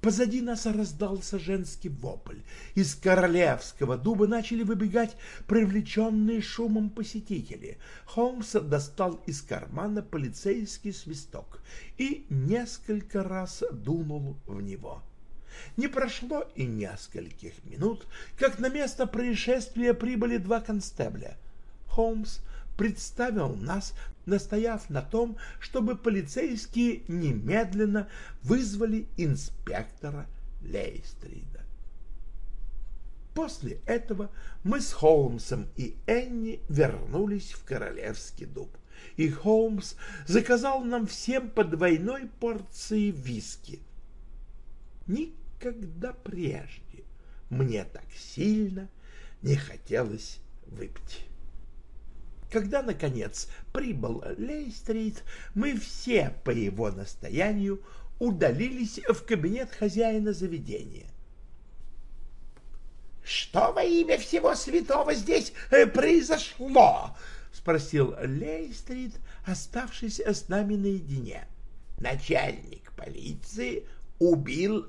Позади нас раздался женский вопль. Из королевского дуба начали выбегать привлеченные шумом посетители. Холмс достал из кармана полицейский свисток и несколько раз дунул в него. Не прошло и нескольких минут, как на место происшествия прибыли два констебля. Холмс представил нас, настояв на том, чтобы полицейские немедленно вызвали инспектора Лейстрида. После этого мы с Холмсом и Энни вернулись в Королевский дуб, и Холмс заказал нам всем по двойной порции виски. Никогда прежде мне так сильно не хотелось выпить. Когда, наконец, прибыл Лейстрит, мы все по его настоянию удалились в кабинет хозяина заведения. — Что во имя всего святого здесь э, произошло? — спросил Лейстрит, оставшись с нами наедине. Начальник полиции убил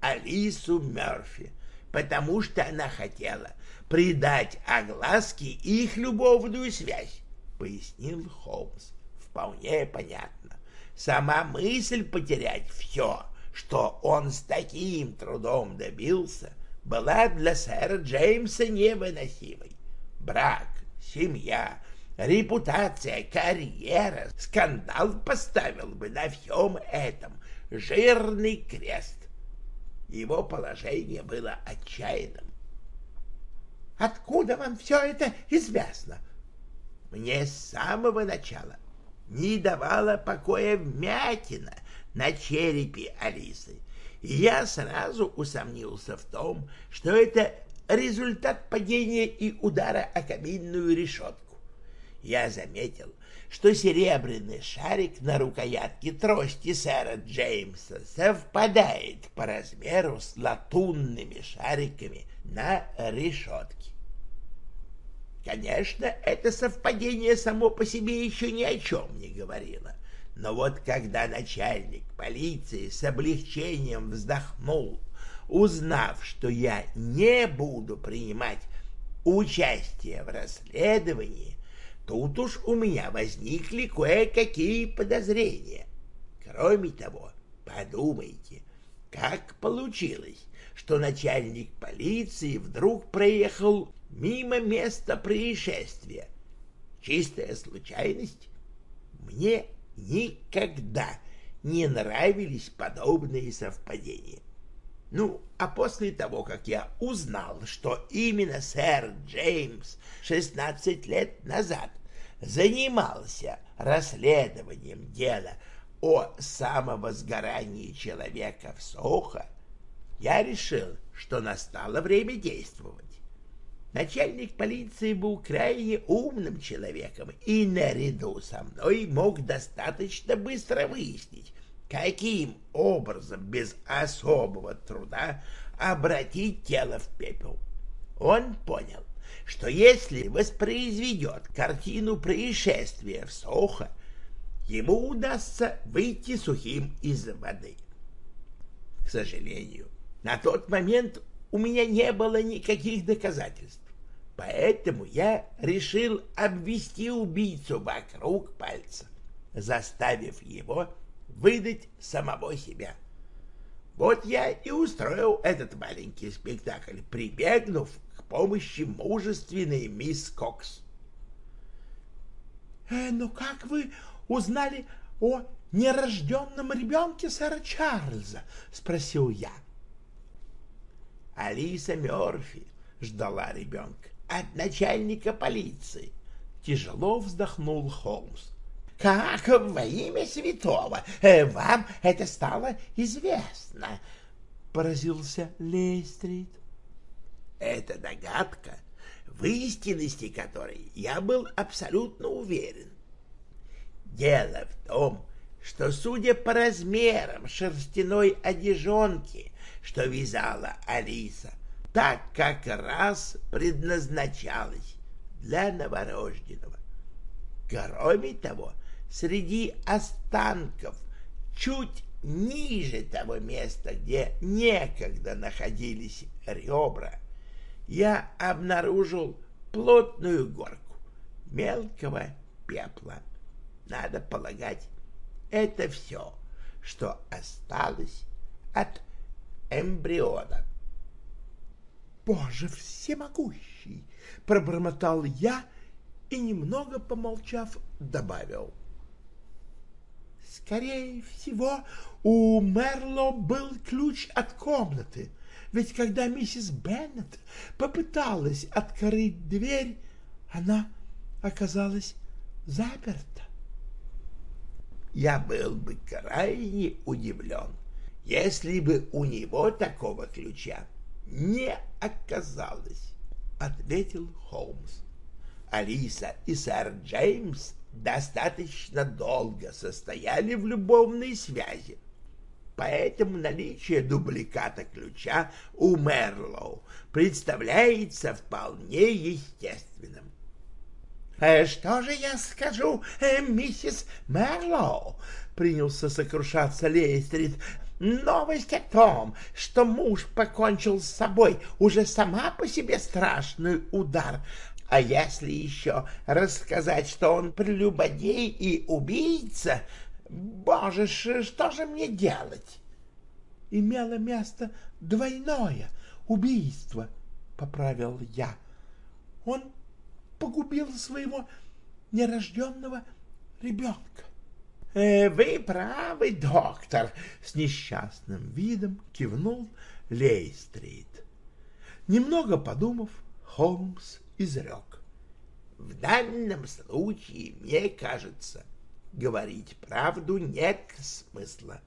Алису Мерфи, потому что она хотела придать огласке их любовную связь, — пояснил Холмс. Вполне понятно. Сама мысль потерять все, что он с таким трудом добился, была для сэра Джеймса невыносимой. Брак, семья, репутация, карьера, скандал поставил бы на всем этом жирный крест. Его положение было отчаянным. Откуда вам все это известно? Мне с самого начала не давала покоя вмятина на черепе Алисы, и я сразу усомнился в том, что это результат падения и удара о каминную решетку. Я заметил, что серебряный шарик на рукоятке трости сэра Джеймса совпадает по размеру с латунными шариками на решетке. Конечно, это совпадение само по себе еще ни о чем не говорило. Но вот когда начальник полиции с облегчением вздохнул, узнав, что я не буду принимать участие в расследовании, тут уж у меня возникли кое-какие подозрения. Кроме того, подумайте, как получилось, что начальник полиции вдруг проехал мимо места происшествия. Чистая случайность? Мне никогда не нравились подобные совпадения. Ну, а после того, как я узнал, что именно сэр Джеймс 16 лет назад занимался расследованием дела о самовозгорании человека в Сохо, я решил, что настало время действовать. Начальник полиции был крайне умным человеком и наряду со мной мог достаточно быстро выяснить, каким образом без особого труда обратить тело в пепел. Он понял, что если воспроизведет картину происшествия в Сохо, ему удастся выйти сухим из воды. К сожалению, на тот момент у меня не было никаких доказательств. Поэтому я решил обвести убийцу вокруг пальца, заставив его выдать самого себя. Вот я и устроил этот маленький спектакль, прибегнув к помощи мужественной мисс Кокс. «Э, «Ну как вы узнали о нерожденном ребенке сэра Чарльза? — спросил я. Алиса Мерфи ждала ребенка от начальника полиции. Тяжело вздохнул Холмс. Как во имя святого э, вам это стало известно? Поразился Лейстрит. Это догадка, в истинности которой я был абсолютно уверен. Дело в том, что, судя по размерам шерстяной одежонки, что вязала Алиса, так как раз предназначалась для новорожденного. Кроме того, среди останков чуть ниже того места, где некогда находились ребра, я обнаружил плотную горку мелкого пепла. Надо полагать, это все, что осталось от эмбриона. «Боже всемогущий!» — пробормотал я и, немного помолчав, добавил. «Скорее всего, у Мерло был ключ от комнаты, ведь когда миссис Беннет попыталась открыть дверь, она оказалась заперта. Я был бы крайне удивлен, если бы у него такого ключа не оказалось, — ответил Холмс. Алиса и сэр Джеймс достаточно долго состояли в любовной связи, поэтому наличие дубликата ключа у Мерлоу представляется вполне естественным. «Э, «Что же я скажу, э, миссис Мерлоу?» — принялся сокрушаться Лейстрид. Новость о том, что муж покончил с собой, уже сама по себе страшный удар. А если еще рассказать, что он прелюбодей и убийца, боже, что же мне делать? Имело место двойное убийство, — поправил я. Он погубил своего нерожденного ребенка. Э, «Вы правы, доктор!» — с несчастным видом кивнул Лейстрит. Немного подумав, Холмс изрек. «В данном случае, мне кажется, говорить правду нет смысла.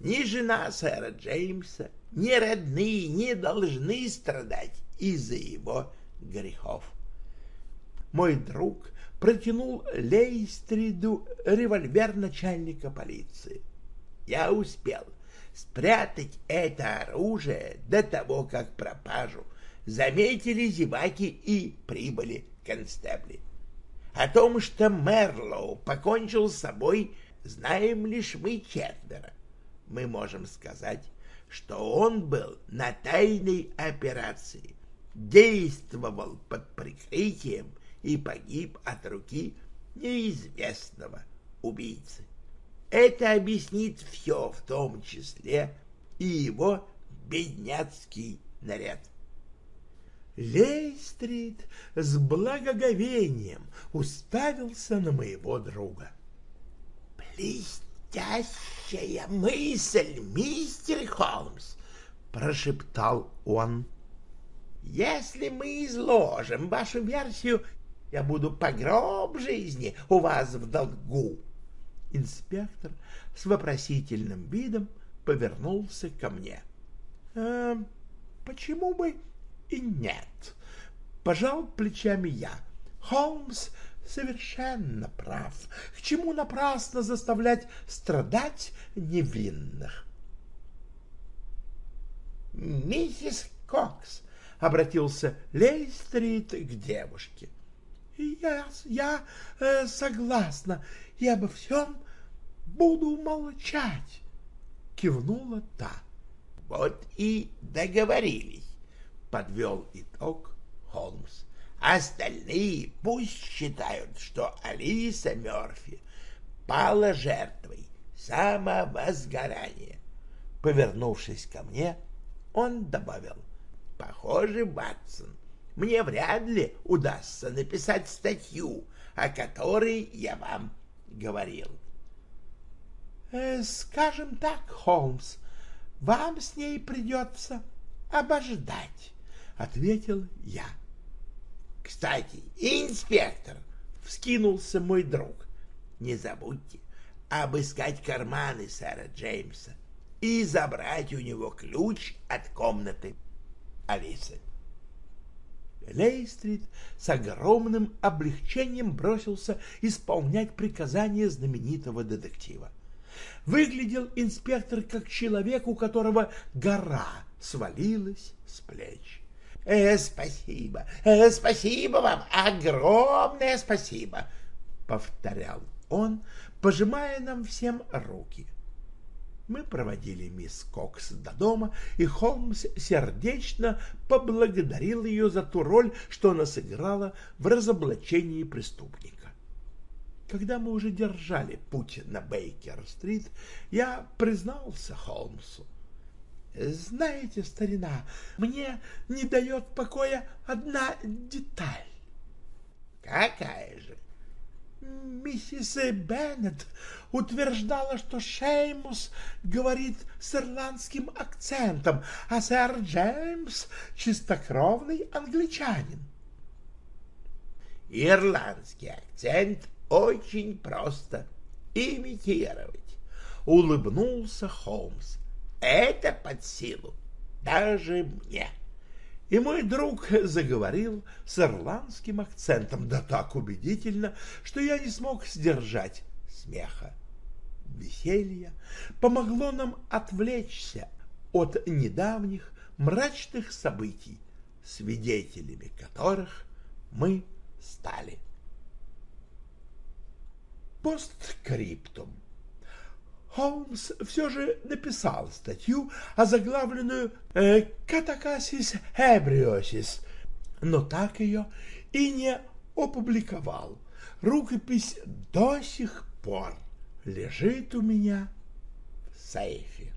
Ни жена сэра Джеймса, ни родные не должны страдать из-за его грехов. Мой друг протянул Лейстриду револьвер начальника полиции. Я успел спрятать это оружие до того, как пропажу заметили зеваки и прибыли констебли. О том, что Мерлоу покончил с собой, знаем лишь мы четверо. Мы можем сказать, что он был на тайной операции, действовал под прикрытием и погиб от руки неизвестного убийцы. Это объяснит все, в том числе и его бедняцкий наряд. Лейстрит с благоговением уставился на моего друга. «Блестящая мысль, мистер Холмс!» — прошептал он. «Если мы изложим вашу версию я буду по гроб жизни у вас в долгу. Инспектор с вопросительным видом повернулся ко мне. «Э, почему бы и нет? Пожал плечами я. Холмс совершенно прав. К чему напрасно заставлять страдать невинных? Миссис Кокс обратился Лейстрит к девушке. — я, я э, согласна, и обо всем буду молчать, — кивнула та. — Вот и договорились, — подвел итог Холмс. Остальные пусть считают, что Алиса Мерфи пала жертвой самовозгорания. Повернувшись ко мне, он добавил, — Похоже, Батсон, мне вряд ли удастся написать статью, о которой я вам говорил. Э, скажем так, Холмс, вам с ней придется обождать, — ответил я. — Кстати, инспектор, — вскинулся мой друг, — не забудьте обыскать карманы сэра Джеймса и забрать у него ключ от комнаты Алисы. Лейстрит с огромным облегчением бросился исполнять приказания знаменитого детектива. Выглядел инспектор как человек, у которого гора свалилась с плеч. «Э, «Спасибо, э, спасибо вам, огромное спасибо!» — повторял он, пожимая нам всем руки. Мы проводили мисс Кокс до дома, и Холмс сердечно поблагодарил ее за ту роль, что она сыграла в разоблачении преступника. Когда мы уже держали путь на Бейкер-стрит, я признался Холмсу. «Знаете, старина, мне не дает покоя одна деталь». «Какая же?» Миссис Беннет утверждала, что Шеймус говорит с ирландским акцентом, а сэр Джеймс — чистокровный англичанин. Ирландский акцент очень просто имитировать, — улыбнулся Холмс. Это под силу даже мне. — и мой друг заговорил с ирландским акцентом, да так убедительно, что я не смог сдержать смеха. Веселье помогло нам отвлечься от недавних мрачных событий, свидетелями которых мы стали. Посткриптум Холмс все же написал статью, озаглавленную э, «Катакасис эбриосис», но так ее и не опубликовал. Рукопись до сих пор лежит у меня в сейфе.